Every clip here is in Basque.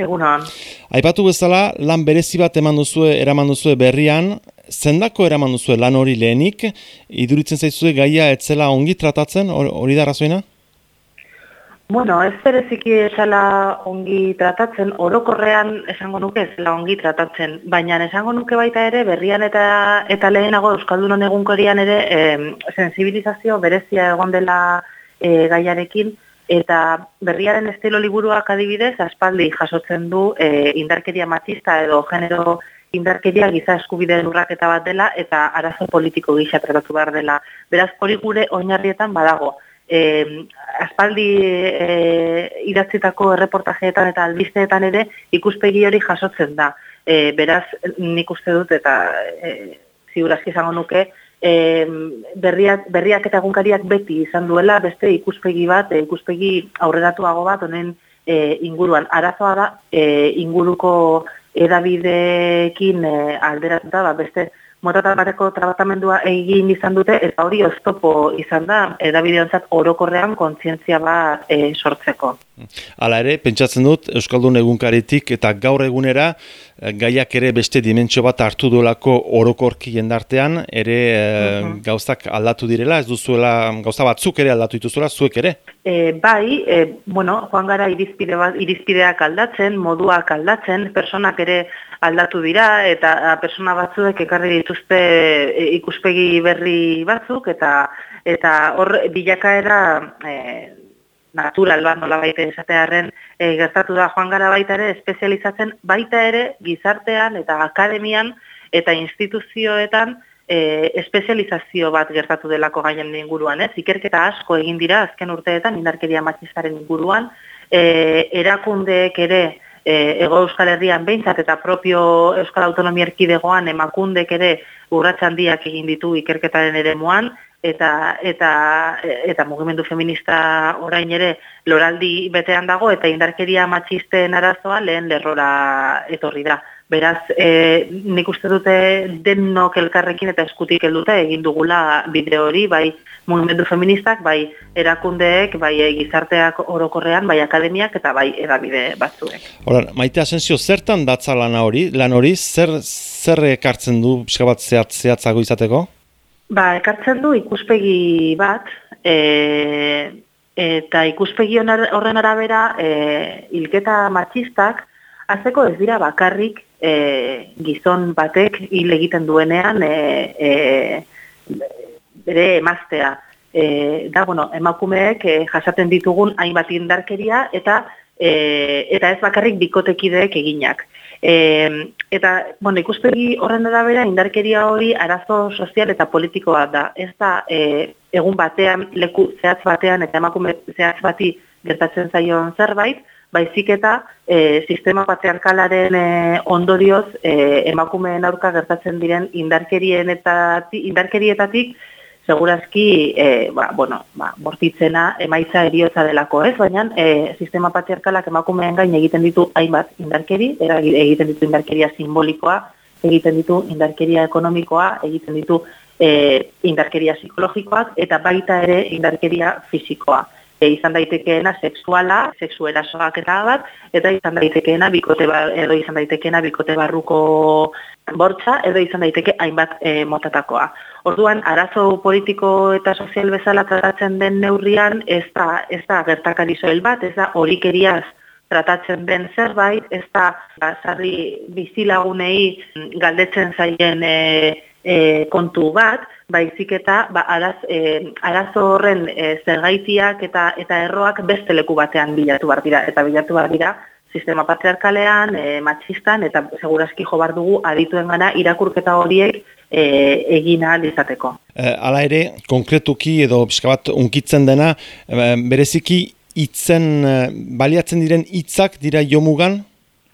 Egunon. Aipatu bezala, lan berezi bat eman duzue, eraman duzue berrian, zendako eraman duzue lan hori lehenik, iduritzen zaizue gaia etzela ongi tratatzen, hori da razoina? Bueno, ez bereziki esala ongi tratatzen, orokorrean esango nuke ezela ongi tratatzen, baina esango nuke baita ere berrian eta eta lehenago Euskaldunon egunkorian ere e, sensibilizazio berezia egon dela e, gaiarekin, eta berriaren estilo liburuak adibidez, aspaldi jasotzen du e, indarkeria matista edo genero indarkeria giza eskubideen urraketa bat dela eta arazo politiko gisa tratatu behar dela. Beraz, hori gure oinarrietan badago eh, aspaldi eh, idatzitako erreportajeetan eta albisteetan ere ikuspegi hori jasotzen da. Eh, beraz, nik uste dut eta eh, ziurazki izango nuke, eh, berriak, berriak eta egunkariak beti izan duela, beste ikuspegi bat, eh, ikuspegi aurreratuago bat, honen eh, inguruan. Arazoa da, eh, inguruko edabideekin eh, alderatuta, ba, beste motata bateko tratamendua egin izan dute, eta hori oztopo izan da, edabideontzat orokorrean kontzientzia bat e, sortzeko. Hala ere, pentsatzen dut, Euskaldun egunkaritik eta gaur egunera, eh, gaiak ere beste dimentsio bat hartu duelako orokorki jendartean, ere e, gauzak aldatu direla, ez duzuela, gauza batzuk ere aldatu dituzuela, zuek ere? E, bai, e, bueno, joan gara irizpide bat, irizpideak aldatzen, moduak aldatzen, personak ere aldatu dira eta persona batzuek ekarri dituzte e, ikuspegi berri batzuk eta eta hor bilakaera e, natural bat nola baita esatearen e, gertatu da joan gara baita ere espezializatzen baita ere gizartean eta akademian eta instituzioetan e, espezializazio bat gertatu delako gaien inguruan, ez? Ikerketa asko egin dira azken urteetan indarkeria matxistaren inguruan, e, erakundeek ere e, ego euskal herrian behintzat eta propio euskal autonomia erkidegoan emakundek ere urratxan diak egin ditu ikerketaren ere muan, eta, eta, eta mugimendu feminista orain ere loraldi betean dago eta indarkeria matxisten arazoa lehen lerrora etorri da. Beraz, e, nik uste dute denok elkarrekin eta eskutik eldute egin dugula bideo hori, bai monumentu feministak, bai erakundeek, bai gizarteak orokorrean, bai akademiak eta bai edabide batzuek. Hora, maite asensio, zertan datza lan hori, lan hori, zer, zer ekartzen du pixka bat zehat, zehatzago izateko? Ba, ekartzen du ikuspegi bat, e, eta ikuspegi horren arabera, e, ilketa matxistak, azeko ez dira bakarrik e, gizon batek hil egiten duenean e, e, bere emaztea. E, da, bueno, emakumeek e, jasaten ditugun hainbat indarkeria eta e, eta ez bakarrik bikotekideek eginak. E, eta, bueno, ikuspegi horren da bera, indarkeria hori arazo sozial eta politikoa da. Ez da, e, egun batean, leku zehatz batean eta emakume zehatz bati gertatzen zaion zerbait, baizik eta e, sistema patriarkalaren e, ondorioz e, emakumeen aurka gertatzen diren indarkerien eta indarkerietatik segurazki e, ba, bueno, ba, bortitzena emaitza eriotza delako ez, baina e, sistema patriarkalak emakumeen gain egiten ditu hainbat indarkeri, egiten ditu indarkeria simbolikoa, egiten ditu indarkeria ekonomikoa, egiten ditu e, indarkeria psikologikoak eta baita ere indarkeria fisikoa e, izan daitekeena sexuala, sexuera soak eta bat, eta izan daitekeena bikote bar, edo izan daitekeena bikote barruko bortza, edo izan daiteke hainbat e, motatakoa. Orduan, arazo politiko eta sozial bezala tratatzen den neurrian, ez da, ez da gertakari soel bat, ez da horikeriaz tratatzen den zerbait, ez da ba, zarri bizilagunei galdetzen zaien e, e, kontu bat, baizik eta ba, araz, e, arazo horren e, zergaitiak eta eta erroak beste leku batean bilatu behar dira. Eta bilatu behar dira sistema patriarkalean, e, matxistan, eta segurazki jo bar dugu adituen gana irakurketa horiek e, egin ahal izateko. E, hala ere, konkretuki edo bat unkitzen dena, e, bereziki hitzen e, baliatzen diren hitzak dira jomugan,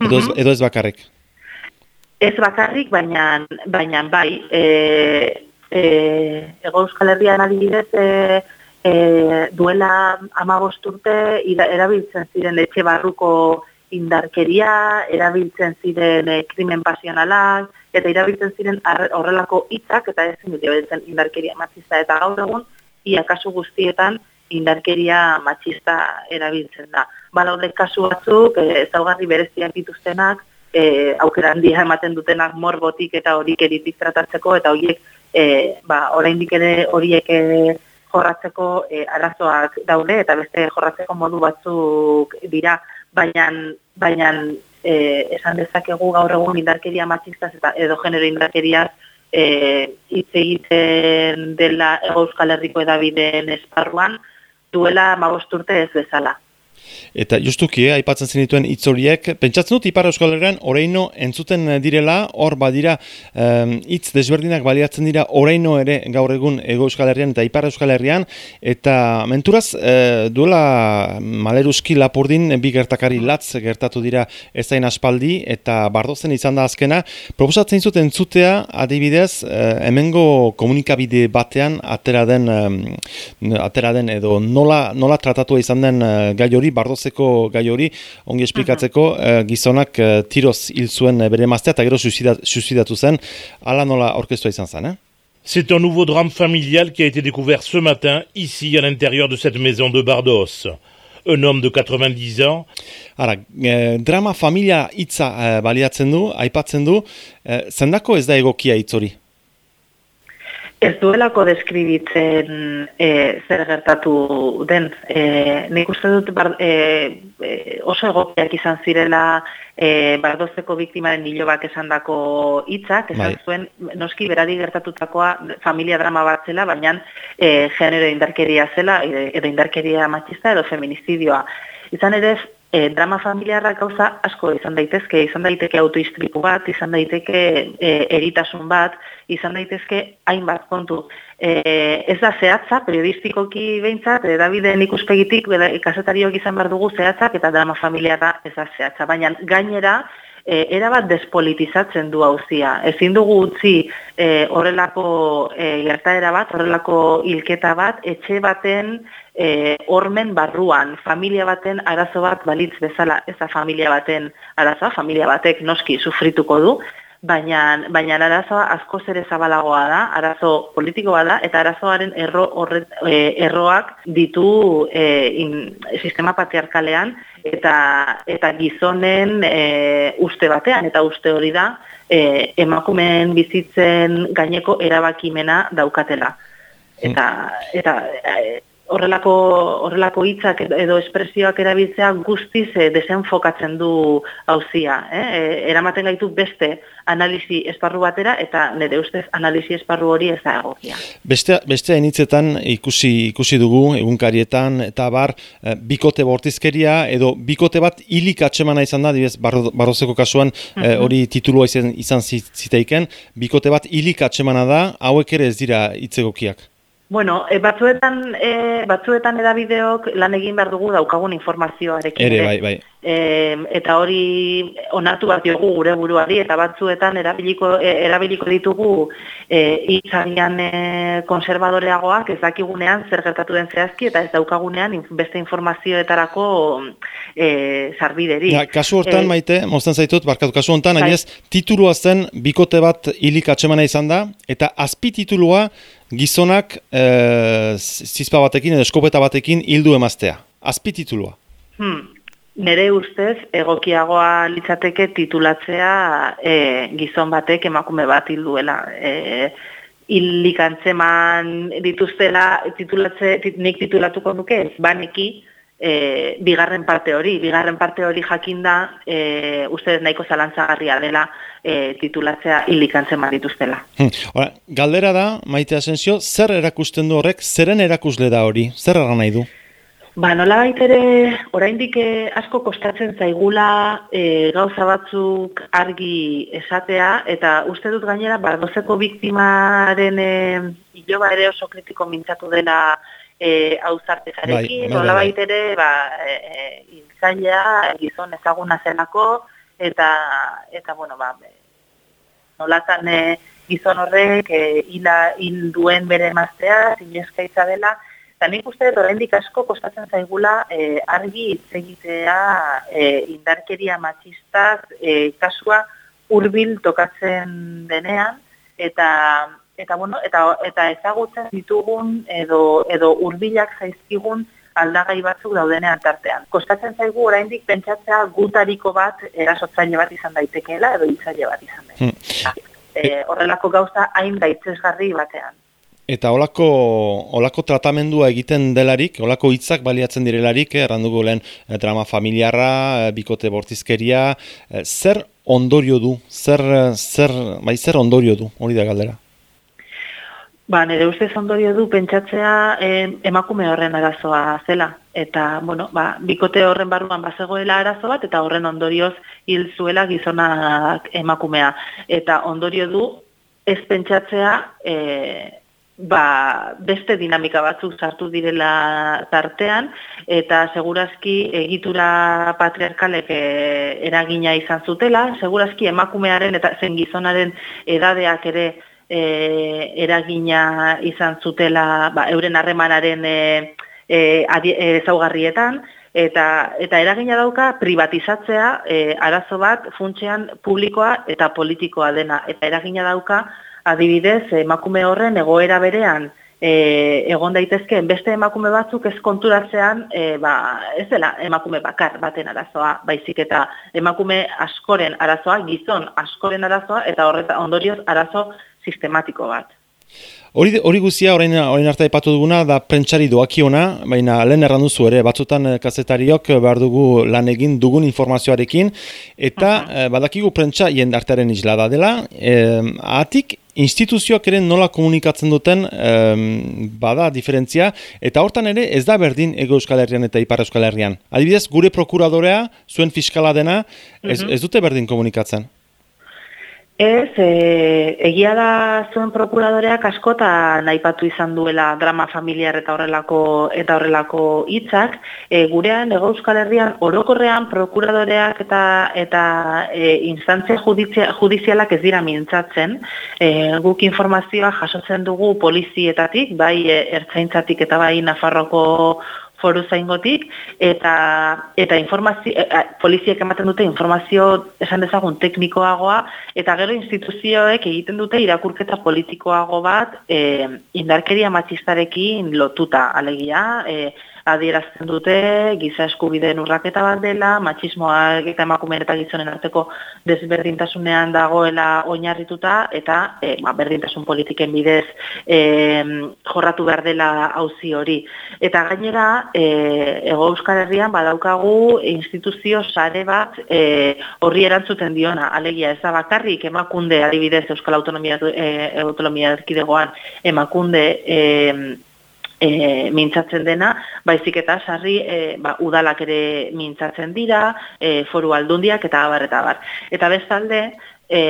edo, mm edo ez bakarrik? Ez bakarrik, baina, baina bai, e, e, ego euskal herrian adibidez e, e, duela amabost urte erabiltzen ziren etxe barruko indarkeria, erabiltzen ziren e, krimen pasionalak, eta erabiltzen ziren horrelako hitzak eta ezin dut erabiltzen indarkeria matzista eta gaur egun, ia kasu guztietan indarkeria matxista erabiltzen da. Balaude kasu batzuk, e, zaugarri bereziak dituztenak, e, aukera handia ematen dutenak morbotik eta horik eritik tratatzeko, eta horiek, e, ba, oraindik ere horiek e, jorratzeko e, arazoak daude, eta beste jorratzeko modu batzuk dira, baina, baina e, esan dezakegu gaur egun indarkeria matxistaz eta edo genero indarkeriaz e, hitz egiten dela Euskal Herriko edabideen esparruan duela magosturte ez bezala. Eta justuki, eh, aipatzen zenituen itzoriek, pentsatzen dut Ipar Euskal Herrian oraino entzuten direla, hor badira hitz desberdinak baliatzen dira oraino ere gaur egun Ego Euskal Herrian eta Ipar Euskal Herrian, eta menturaz e, duela maleruski lapurdin bi gertakari latz gertatu dira ezain aspaldi, eta bardozen izan da azkena, proposatzen zuten entzutea adibidez, e, hemengo komunikabide batean atera den, atera den edo nola, nola tratatu izan den e, gai hori bardozeko gai hori ongi esplikatzeko uh gizonak uh, tiroz hil zuen uh, bere maztea eta gero suicidatu zen ala nola orkestua izan zen, eh? C'est un nouveau drame familial qui a été découvert ce matin, ici, à l'intérieur de cette maison de Bardos. Un homme de 90 ans. Ara, drama familia hitza uh, baliatzen du, aipatzen du, uh, zendako ez da egokia hitz hori? Ez duelako deskribitzen e, zer gertatu den. E, nik uste dut bar, e, oso egokiak izan zirela e, bardozeko biktimaren nilobak esan dako hitzak, esan bai. zuen noski beradi gertatutakoa familia drama bat zela, baina e, genero indarkeria zela, edo indarkeria machista edo feminizidioa. Izan ere, e, drama familiarra gauza asko izan daitezke, izan daiteke autoistripu bat, izan daiteke e, eritasun bat, izan daitezke hainbat kontu. E, ez da zehatza, periodistikoki behintzat, e, Daviden ikuspegitik, ikasetariok izan behar dugu zehatzak, eta drama familiarra ez da zehatza. Baina gainera, e, erabat despolitizatzen du hauzia. Ezin dugu utzi e, horrelako e, gertaera bat, horrelako hilketa bat, etxe baten e, ormen barruan, familia baten arazo bat balitz bezala, ez da familia baten arazoa, familia batek noski sufrituko du, baina, baina arazoa asko zere zabalagoa da, arazo politikoa da, eta arazoaren erro, horret, e, erroak ditu e, sistema patriarkalean, eta, eta gizonen e, uste batean, eta uste hori da, e, emakumeen bizitzen gaineko erabakimena daukatela. Eta, eta e, horrelako horrelako hitzak edo espresioak erabiltzea guztiz e, desenfokatzen du auzia, eh? E, eramaten gaitu beste analisi esparru batera eta nire ustez analisi esparru hori ez da egokia. Beste beste initzetan ikusi ikusi dugu egunkarietan eta bar e, bikote bortizkeria edo bikote bat hilik atxemana izan da, dibez barrozeko kasuan mhm. hori titulua izan izan zitaiken, bikote bat hilik atxemana da, hauek ere ez dira hitzegokiak. Bueno, e, batzuetan, e, batzuetan edabideok lan egin behar dugu daukagun informazioarekin. Ere, bai, bai. E, eta hori onartu bat diogu gure buruari, eta batzuetan erabiliko, e, erabiliko ditugu e, itzarian e, konservadoreagoak ez dakigunean zer gertatu den zehazki, eta ez daukagunean beste informazioetarako e, zarbideri. Ja, kasu hortan, e, maite, mozten zaitut, barkatu kasu hontan, bai. titulua zen bikote bat hilik atxemana izan da, eta azpi titulua gizonak e, zizpa batekin edo eskopeta batekin hildu emaztea. Azpi titulua. Hmm. Nere ustez, egokiagoa litzateke titulatzea e, gizon batek emakume bat hilduela. E, Hillik antzeman dituztela titulatze, nik titulatuko nuke, baneki, e, bigarren parte hori, bigarren parte hori jakinda, e, uste nahiko zalantzagarria dela e, titulatzea hilikantzen dituztela. Hmm. galdera da, maite asensio, zer erakusten du horrek, zeren erakusle da hori, zer erra nahi du? Ba, nola baitere, oraindik e, asko kostatzen zaigula e, gauza batzuk argi esatea, eta uste dut gainera, bardozeko biktimaren e, iloba ere oso kritiko mintzatu dela e, auzartezarekin, bai, nola baitere, ba, e, e, gizon ezaguna zelako, eta, eta bueno, ba, nolatan e, gizon horrek e, hila hil duen bere maztea, zinezkaitza dela, eta nik uste dut oraindik asko kostatzen zaigula e, argi hitz egitea e, indarkeria matxistaz e, kasua hurbil tokatzen denean, eta eta, bueno, eta, eta ezagutzen ditugun edo, edo urbilak zaizkigun aldagai batzuk daudenean tartean. Kostatzen zaigu oraindik pentsatzea gutariko bat erasotzaile bat izan daitekeela edo hitzaile bat izan daitekeela. Hmm. E, horrelako gauza hain daitzesgarri batean. Eta olako, olako tratamendua egiten delarik, olako hitzak baliatzen direlarik, eh, errandugu lehen eh, drama familiarra, eh, bikote bortizkeria, eh, zer ondorio du, zer, zer, bai, zer ondorio du, hori da galdera? Ba, nire ustez ondorio du pentsatzea emakume horren arazoa zela. Eta, bueno, ba, bikote horren barruan bazegoela arazo bat, eta horren ondorioz hil zuela gizonak emakumea. Eta ondorio du ez pentsatzea e, ba, beste dinamika batzuk sartu direla tartean, eta segurazki egitura patriarkalek e, eragina izan zutela, segurazki emakumearen eta zen gizonaren edadeak ere e, eragina izan zutela ba, euren harremanaren e, e, ezaugarrietan, eta, eta eragina dauka privatizatzea e, arazo bat funtsean publikoa eta politikoa dena. Eta eragina dauka adibidez emakume horren egoera berean e, egon daitezke beste emakume batzuk ez konturatzean e, ba, ez dela emakume bakar baten arazoa, baizik eta emakume askoren arazoa, gizon askoren arazoa eta horreta ondorioz arazo sistematiko bat. Hori, hori guzia, orain, orain arte epatu duguna, da prentsari doakiona, baina lehen erranduzu ere, batzutan eh, kazetariok behar dugu lan egin dugun informazioarekin, eta uh -huh. badakigu prentsa jendartearen islada dela, e, atik instituzioak ere nola komunikatzen duten bada diferentzia, eta hortan ere ez da berdin Ego Euskal Herrian eta Ipar Euskal Herrian. Adibidez, gure prokuradorea, zuen fiskala dena, ez, ez dute berdin komunikatzen. Ez, e, egia da zuen prokuradoreak askota naipatu izan duela drama familiar eta horrelako eta horrelako hitzak. E, gurean, ego euskal herrian, orokorrean prokuradoreak eta eta e, instantzia judizialak ez dira mintzatzen. E, guk informazioa jasotzen dugu polizietatik, bai e, ertzaintzatik eta bai Nafarroko foru zaingotik, eta, eta informazio, e, e, poliziek ematen dute informazio esan dezagun teknikoagoa, eta gero instituzioek egiten dute irakurketa politikoago bat e, indarkeria matxistarekin lotuta, alegia, e, adierazten dute giza eskubideen urraketa bat dela, matxismoa eta emakumeen eta gizonen arteko desberdintasunean dagoela oinarrituta eta e, ba, berdintasun politiken bidez e, jorratu behar dela hauzi hori. Eta gainera, e, ego euskal herrian badaukagu instituzio sare bat e, horri erantzuten diona, alegia ez da bakarrik emakunde adibidez Euskal Autonomia, e, Autonomia Erkidegoan emakunde e, e, mintzatzen dena, baizik eta sarri e, ba, udalak ere mintzatzen dira, e, foru aldundiak eta abar eta abar. Eta bestalde, e,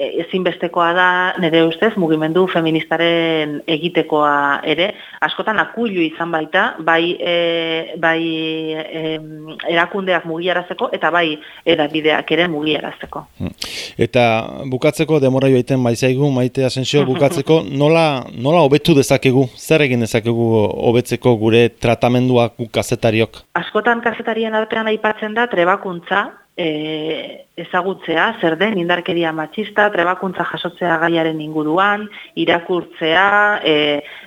ezinbestekoa da nire ustez mugimendu feministaren egitekoa ere askotan akulu izan baita bai e, bai e, erakundeak mugiarazteko eta bai erabideak ere mugiarazteko. Hmm. Eta bukatzeko demora joaiten bai zaigu maite asensio bukatzeko nola nola hobetu dezakegu zer egin dezakegu hobetzeko gure tratamenduak kazetariok. Askotan kazetarien artean aipatzen da trebakuntza e, ezagutzea, zer den indarkeria matxista, trebakuntza jasotzea gaiaren inguruan, irakurtzea, e,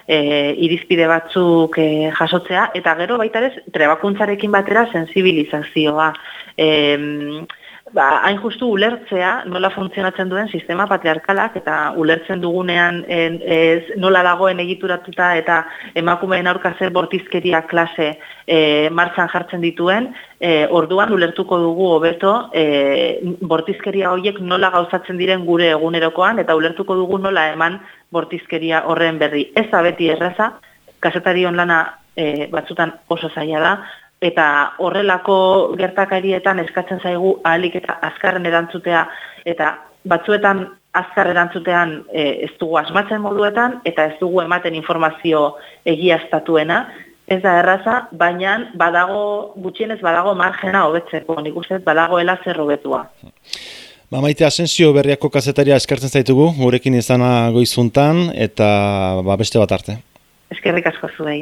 e, irizpide batzuk e, jasotzea, eta gero baita ez, trebakuntzarekin batera sensibilizazioa. E, ba, hain justu ulertzea nola funtzionatzen duen sistema patriarkalak eta ulertzen dugunean en, ez, nola dagoen egituratuta eta emakumeen aurka zer bortizkeria klase e, martxan jartzen dituen, e, orduan ulertuko dugu hobeto e, bortizkeria horiek nola gauzatzen diren gure egunerokoan eta ulertuko dugu nola eman bortizkeria horren berri. Ez da erraza, kasetarion lana e, batzutan oso zaila da, eta horrelako gertakarietan eskatzen zaigu ahalik eta azkarren erantzutea eta batzuetan azkar erantzutean e, ez dugu asmatzen moduetan eta ez dugu ematen informazio egiaztatuena, ez da erraza, baina badago gutxienez badago margena hobetzeko, nik uste badagoela zer hobetua. Ba, maite asensio berriako kazetaria eskartzen zaitugu, gurekin izana goizuntan, eta ba, beste bat arte. Eskerrik asko zuei.